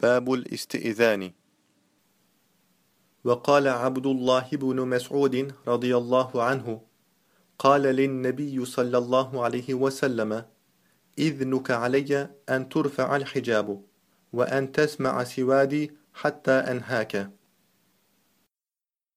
باب الاستئذان. وقال عبد الله بن مسعود رضي الله عنه قال للنبي صلى الله عليه وسلم إذنك علي أن ترفع الحجاب وأن تسمع سوادي حتى أنهاك.